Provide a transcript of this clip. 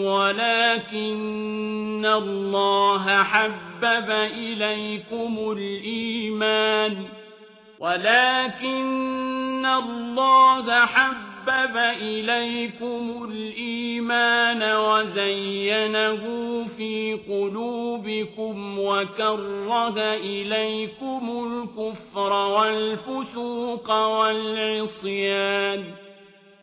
ولكن الله حبب إليكم الإيمان ولكن الله حبب إليكم الإيمان وزينه في قلوبكم وكره إليكم الكفر والفسوق والعصيان